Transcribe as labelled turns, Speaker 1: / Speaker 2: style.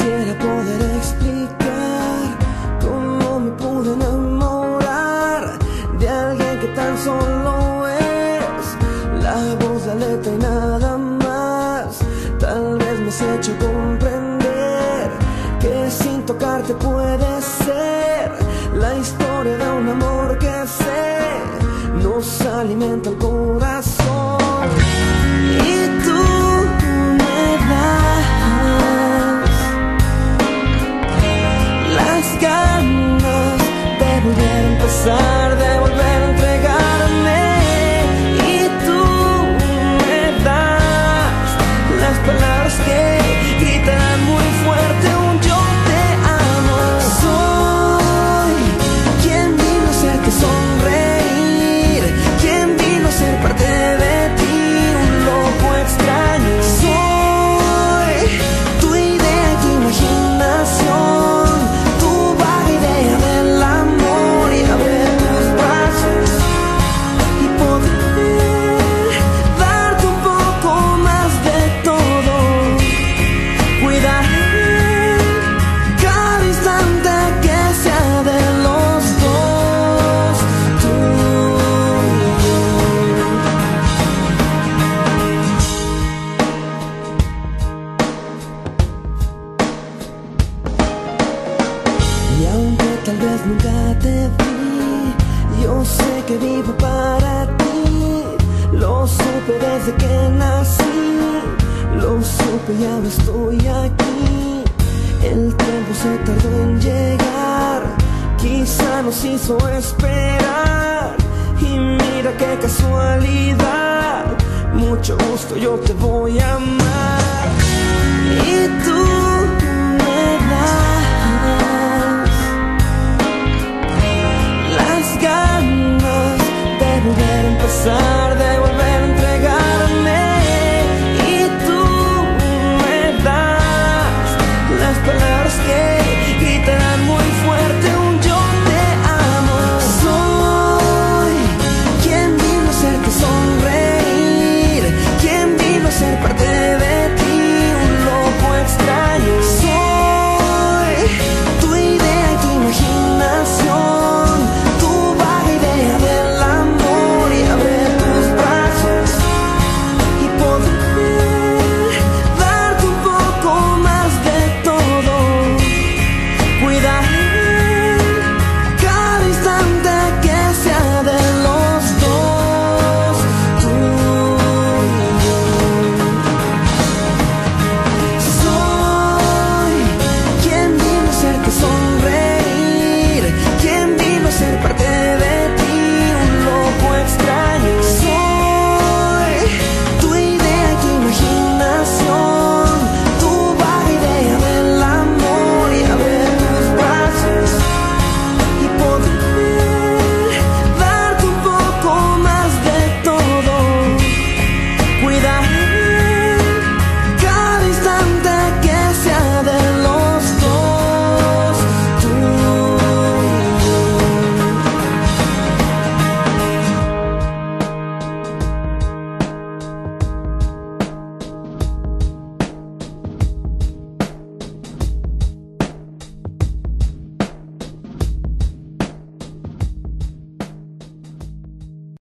Speaker 1: Quisiera poder explicar cómo me pude enamorar de alguien que tan solo es la voz, la letra y nada más. Tal vez me has hecho comprender que sin tocarte puede ser la historia de un amor que se nos alimenta el corazón. tal vez nunca te vi. Yo sé que vivo para ti. Lo supe desde que nací. Lo supe y ahora estoy aquí. El tiempo se tardó en llegar. Quizá nos hizo esperar. Y mira qué casualidad. Mucho gusto, yo te voy a amar.